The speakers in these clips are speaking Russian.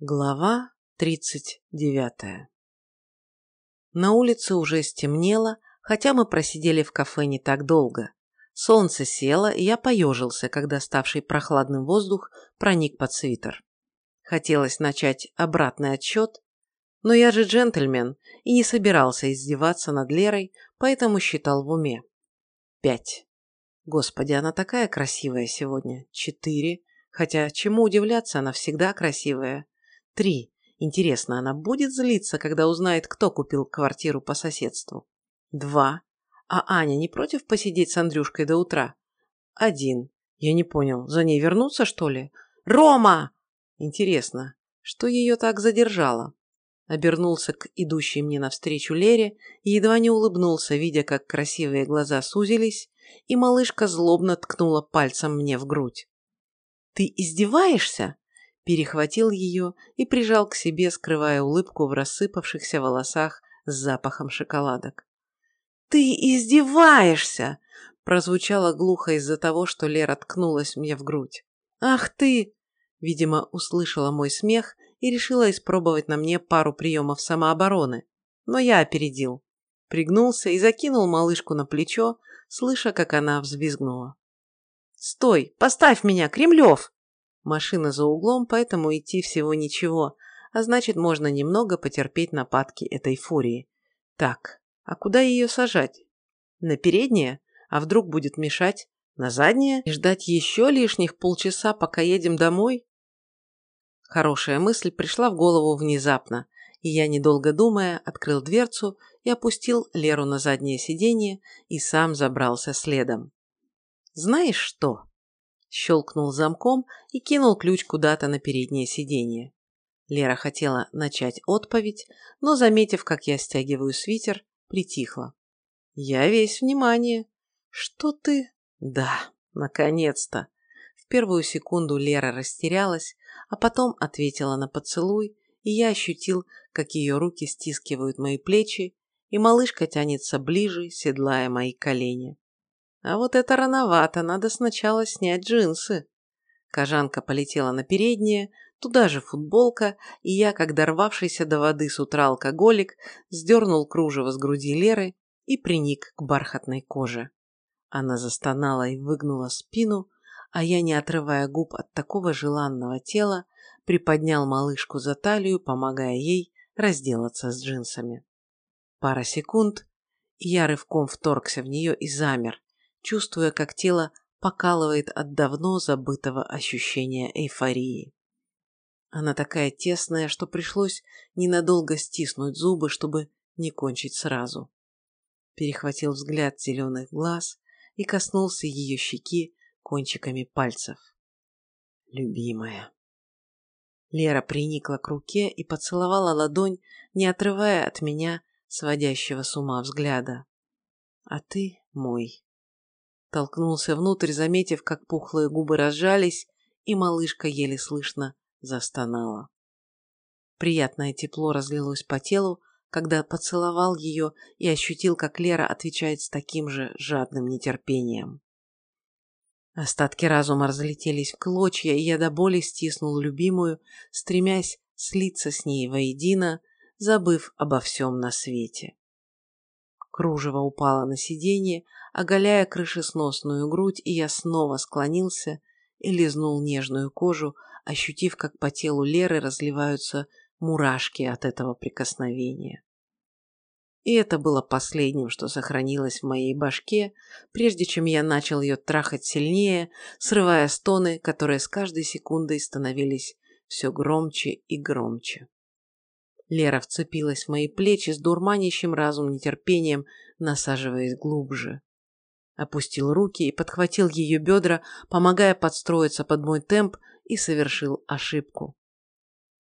Глава тридцать девятая На улице уже стемнело, хотя мы просидели в кафе не так долго. Солнце село, и я поежился, когда ставший прохладным воздух проник под свитер. Хотелось начать обратный отсчет, но я же джентльмен и не собирался издеваться над Лерой, поэтому считал в уме. Пять. Господи, она такая красивая сегодня. Четыре. Хотя, чему удивляться, она всегда красивая. Три. Интересно, она будет злиться, когда узнает, кто купил квартиру по соседству? Два. А Аня не против посидеть с Андрюшкой до утра? Один. Я не понял, за ней вернуться, что ли? Рома! Интересно, что ее так задержало? Обернулся к идущей мне навстречу Лере и едва не улыбнулся, видя, как красивые глаза сузились, и малышка злобно ткнула пальцем мне в грудь. «Ты издеваешься?» Перехватил ее и прижал к себе, скрывая улыбку в рассыпавшихся волосах с запахом шоколадок. «Ты издеваешься!» прозвучало глухо из-за того, что Лера ткнулась мне в грудь. «Ах ты!» Видимо, услышала мой смех и решила испробовать на мне пару приемов самообороны. Но я опередил. Пригнулся и закинул малышку на плечо, слыша, как она взвизгнула. «Стой! Поставь меня, Кремлев!» Машина за углом, поэтому идти всего ничего, а значит, можно немного потерпеть нападки этой фурии. Так, а куда ее сажать? На переднее? А вдруг будет мешать? На заднее? И ждать еще лишних полчаса, пока едем домой? Хорошая мысль пришла в голову внезапно, и я, недолго думая, открыл дверцу и опустил Леру на заднее сиденье и сам забрался следом. Знаешь что? Щелкнул замком и кинул ключ куда-то на переднее сиденье. Лера хотела начать отповедь, но, заметив, как я стягиваю свитер, притихла. «Я весь внимание». «Что ты?» «Да, наконец-то». В первую секунду Лера растерялась, а потом ответила на поцелуй, и я ощутил, как ее руки стискивают мои плечи, и малышка тянется ближе, седлая мои колени. А вот это рановато, надо сначала снять джинсы. Кожанка полетела на переднее, туда же футболка, и я, как дорвавшийся до воды с утра алкоголик, сдернул кружево с груди Леры и приник к бархатной коже. Она застонала и выгнула спину, а я, не отрывая губ от такого желанного тела, приподнял малышку за талию, помогая ей разделаться с джинсами. Пара секунд, и я рывком вторгся в нее и замер, чувствуя, как тело покалывает от давно забытого ощущения эйфории. Она такая тесная, что пришлось ненадолго стиснуть зубы, чтобы не кончить сразу. Перехватил взгляд зеленых глаз и коснулся ее щеки кончиками пальцев. Любимая. Лера приникла к руке и поцеловала ладонь, не отрывая от меня сводящего с ума взгляда. А ты мой. Толкнулся внутрь, заметив, как пухлые губы разжались, и малышка еле слышно застонала. Приятное тепло разлилось по телу, когда поцеловал ее и ощутил, как Лера отвечает с таким же жадным нетерпением. Остатки разума разлетелись в клочья, и я до боли стиснул любимую, стремясь слиться с ней воедино, забыв обо всем на свете. Кружево упало на сиденье, оголяя крышесносную грудь, и я снова склонился и лизнул нежную кожу, ощутив, как по телу Леры разливаются мурашки от этого прикосновения. И это было последним, что сохранилось в моей башке, прежде чем я начал ее трахать сильнее, срывая стоны, которые с каждой секундой становились все громче и громче. Лера вцепилась в мои плечи с дурманящим разум нетерпением, насаживаясь глубже. Опустил руки и подхватил ее бедра, помогая подстроиться под мой темп, и совершил ошибку.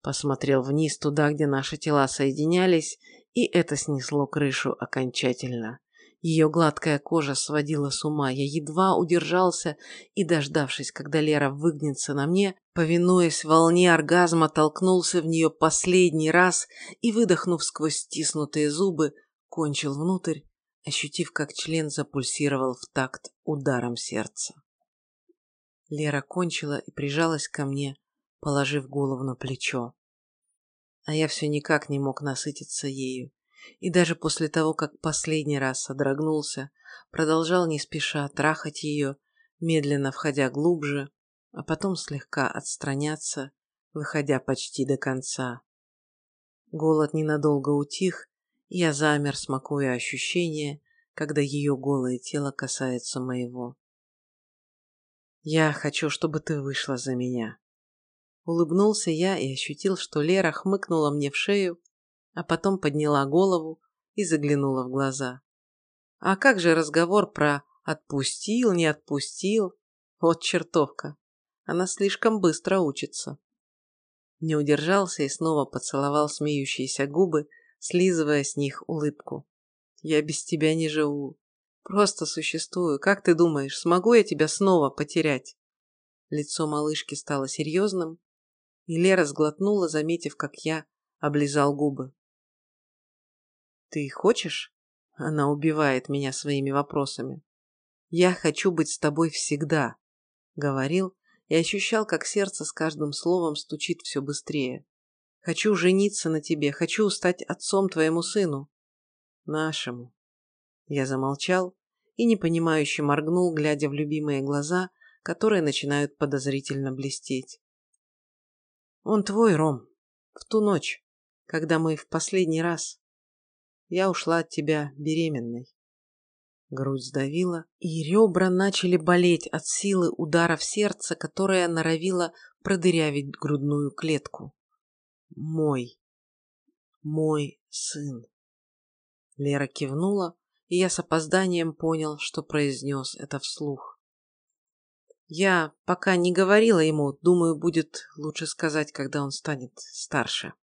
Посмотрел вниз туда, где наши тела соединялись, и это снесло крышу окончательно. Ее гладкая кожа сводила с ума. Я едва удержался и, дождавшись, когда Лера выгнется на мне, повинуясь волне оргазма, толкнулся в нее последний раз и, выдохнув сквозь стиснутые зубы, кончил внутрь, ощутив, как член запульсировал в такт ударом сердца. Лера кончила и прижалась ко мне, положив голову на плечо. А я все никак не мог насытиться ею. И даже после того, как последний раз содрогнулся, продолжал не спеша трахать ее, медленно входя глубже, а потом слегка отстраняться, выходя почти до конца. Голод ненадолго утих, и я замер, смакуя ощущение, когда ее голое тело касается моего. «Я хочу, чтобы ты вышла за меня». Улыбнулся я и ощутил, что Лера хмыкнула мне в шею, а потом подняла голову и заглянула в глаза. А как же разговор про «отпустил, не отпустил»? Вот чертовка. Она слишком быстро учится. Не удержался и снова поцеловал смеющиеся губы, слизывая с них улыбку. «Я без тебя не живу. Просто существую. Как ты думаешь, смогу я тебя снова потерять?» Лицо малышки стало серьезным, и Лера сглотнула, заметив, как я облизал губы. «Ты хочешь?» Она убивает меня своими вопросами. «Я хочу быть с тобой всегда», — говорил и ощущал, как сердце с каждым словом стучит все быстрее. «Хочу жениться на тебе, хочу стать отцом твоему сыну». «Нашему». Я замолчал и непонимающе моргнул, глядя в любимые глаза, которые начинают подозрительно блестеть. «Он твой, Ром. В ту ночь, когда мы в последний раз...» Я ушла от тебя беременной. Грудь сдавила, и ребра начали болеть от силы удара в сердце, которое норовило продырявить грудную клетку. Мой. Мой сын. Лера кивнула, и я с опозданием понял, что произнес это вслух. Я пока не говорила ему, думаю, будет лучше сказать, когда он станет старше.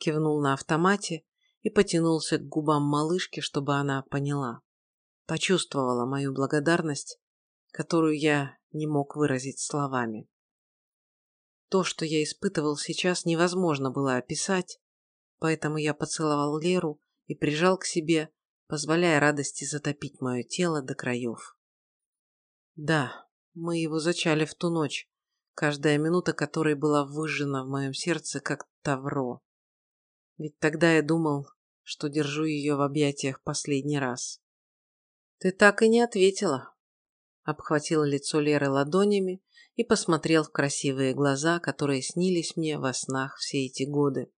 Кивнул на автомате и потянулся к губам малышки, чтобы она поняла. Почувствовала мою благодарность, которую я не мог выразить словами. То, что я испытывал сейчас, невозможно было описать, поэтому я поцеловал Леру и прижал к себе, позволяя радости затопить мое тело до краев. Да, мы его зачали в ту ночь, каждая минута которой была выжжена в моем сердце, как тавро. Ведь тогда я думал, что держу ее в объятиях последний раз. «Ты так и не ответила», — обхватил лицо Леры ладонями и посмотрел в красивые глаза, которые снились мне во снах все эти годы.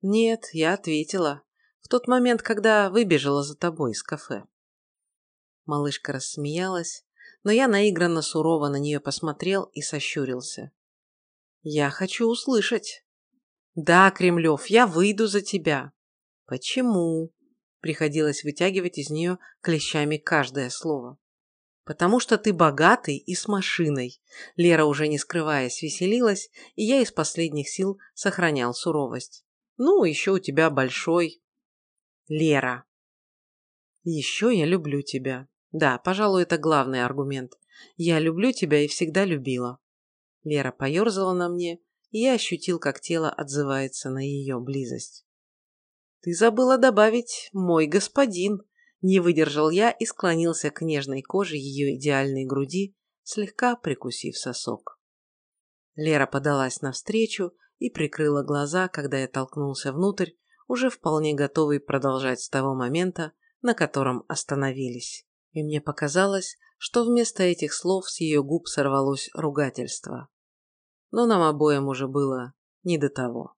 «Нет, я ответила. В тот момент, когда выбежала за тобой из кафе». Малышка рассмеялась, но я наигранно сурово на нее посмотрел и сощурился. «Я хочу услышать». «Да, Кремлев, я выйду за тебя. «Почему?» Приходилось вытягивать из нее клещами каждое слово. «Потому что ты богатый и с машиной». Лера, уже не скрываясь, веселилась, и я из последних сил сохранял суровость. «Ну, еще у тебя большой...» «Лера». «Еще я люблю тебя». Да, пожалуй, это главный аргумент. Я люблю тебя и всегда любила. Лера поерзала на мне, и я ощутил, как тело отзывается на ее близость. «Ты забыла добавить «мой господин», – не выдержал я и склонился к нежной коже ее идеальной груди, слегка прикусив сосок. Лера подалась навстречу и прикрыла глаза, когда я толкнулся внутрь, уже вполне готовый продолжать с того момента, на котором остановились. И мне показалось, что вместо этих слов с ее губ сорвалось ругательство. Но нам обоим уже было не до того.